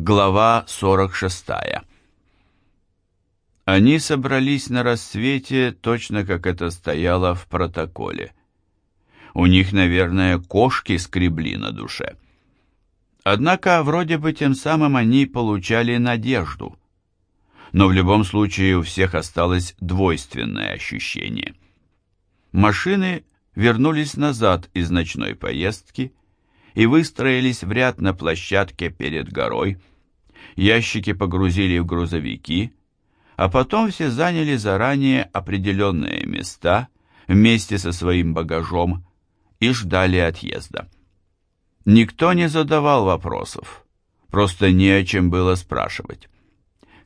Глава 46 Они собрались на рассвете, точно как это стояло в протоколе. У них, наверное, кошки скребли на душе. Однако, вроде бы тем самым они получали надежду. Но в любом случае у всех осталось двойственное ощущение. Машины вернулись назад из ночной поездки и выстроились в ряд на площадке перед горой. Ящики погрузили в грузовики, а потом все заняли заранее определенные места вместе со своим багажом и ждали отъезда. Никто не задавал вопросов, просто не о чем было спрашивать.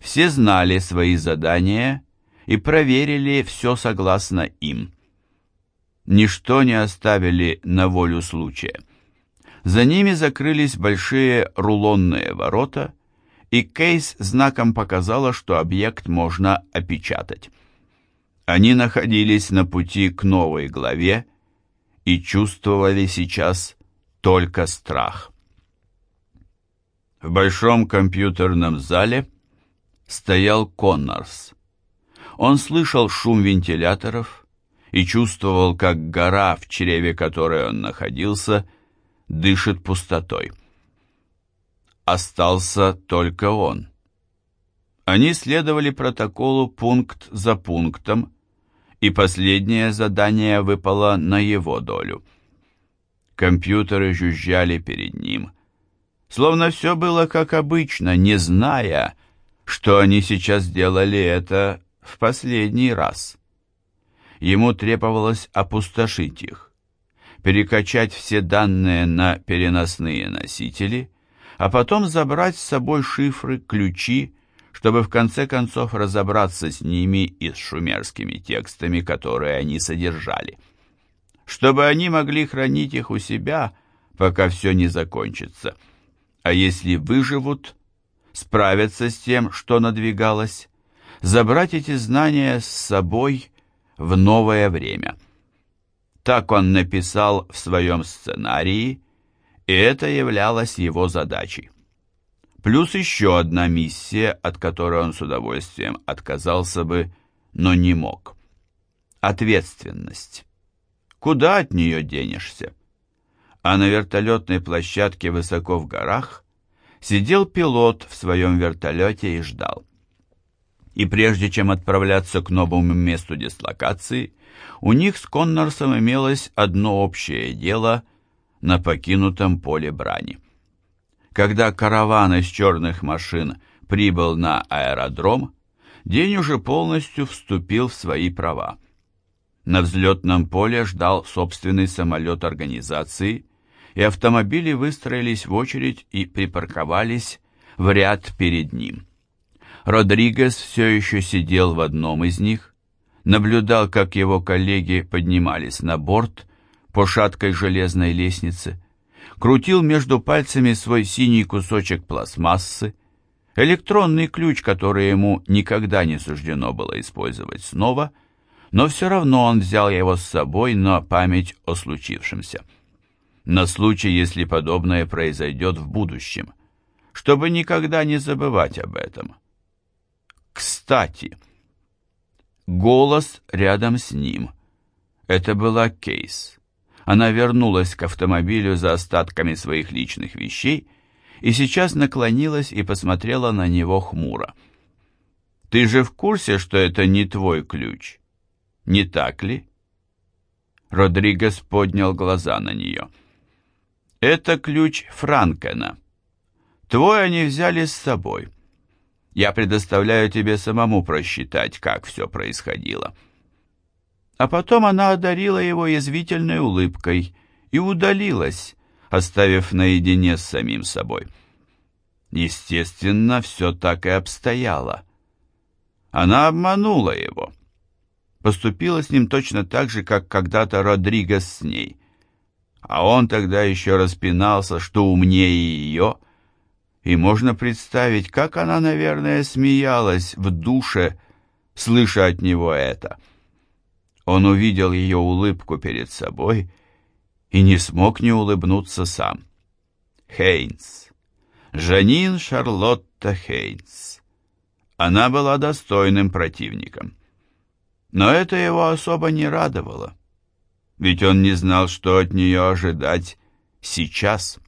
Все знали свои задания и проверили все согласно им. Ничто не оставили на волю случая. За ними закрылись большие рулонные ворота, и Кейс знаком показала, что объект можно опечатать. Они находились на пути к новой главе и чувствовали сейчас только страх. В большом компьютерном зале стоял Коннорс. Он слышал шум вентиляторов и чувствовал, как гора, в чреве которой он находился, дышит пустотой. Остался только он. Они следовали протоколу пункт за пунктом, и последнее задание выпало на его долю. Компьютеры жужжали перед ним, словно все было как обычно, не зная, что они сейчас делали это в последний раз. Ему требовалось опустошить их перекачать все данные на переносные носители, а потом забрать с собой шифры, ключи, чтобы в конце концов разобраться с ними и с шумерскими текстами, которые они содержали. Чтобы они могли хранить их у себя, пока все не закончится. А если выживут, справятся с тем, что надвигалось, забрать эти знания с собой в новое время – так он написал в своем сценарии, и это являлось его задачей. Плюс еще одна миссия, от которой он с удовольствием отказался бы, но не мог. Ответственность. Куда от нее денешься? А на вертолетной площадке высоко в горах сидел пилот в своем вертолете и ждал. И прежде чем отправляться к новому месту дислокации, у них с Коннорсом имелось одно общее дело на покинутом поле брани. Когда караван из черных машин прибыл на аэродром, день уже полностью вступил в свои права. На взлетном поле ждал собственный самолет организации, и автомобили выстроились в очередь и припарковались в ряд перед ним. Родригес все еще сидел в одном из них, наблюдал, как его коллеги поднимались на борт по шаткой железной лестнице, крутил между пальцами свой синий кусочек пластмассы, электронный ключ, который ему никогда не суждено было использовать снова, но все равно он взял его с собой на память о случившемся. На случай, если подобное произойдет в будущем, чтобы никогда не забывать об этом. Кстати, Голос рядом с ним. Это была Кейс. Она вернулась к автомобилю за остатками своих личных вещей и сейчас наклонилась и посмотрела на него хмуро. «Ты же в курсе, что это не твой ключ? Не так ли?» Родригес поднял глаза на нее. «Это ключ Франкена. Твой они взяли с собой». Я предоставляю тебе самому просчитать, как все происходило». А потом она одарила его язвительной улыбкой и удалилась, оставив наедине с самим собой. Естественно, все так и обстояло. Она обманула его. Поступила с ним точно так же, как когда-то Родригес с ней. А он тогда еще распинался, что умнее ее — и можно представить, как она, наверное, смеялась в душе, слыша от него это. Он увидел ее улыбку перед собой и не смог не улыбнуться сам. Хейнс. Жанин Шарлотта Хейнс. Она была достойным противником. Но это его особо не радовало, ведь он не знал, что от нее ожидать сейчас.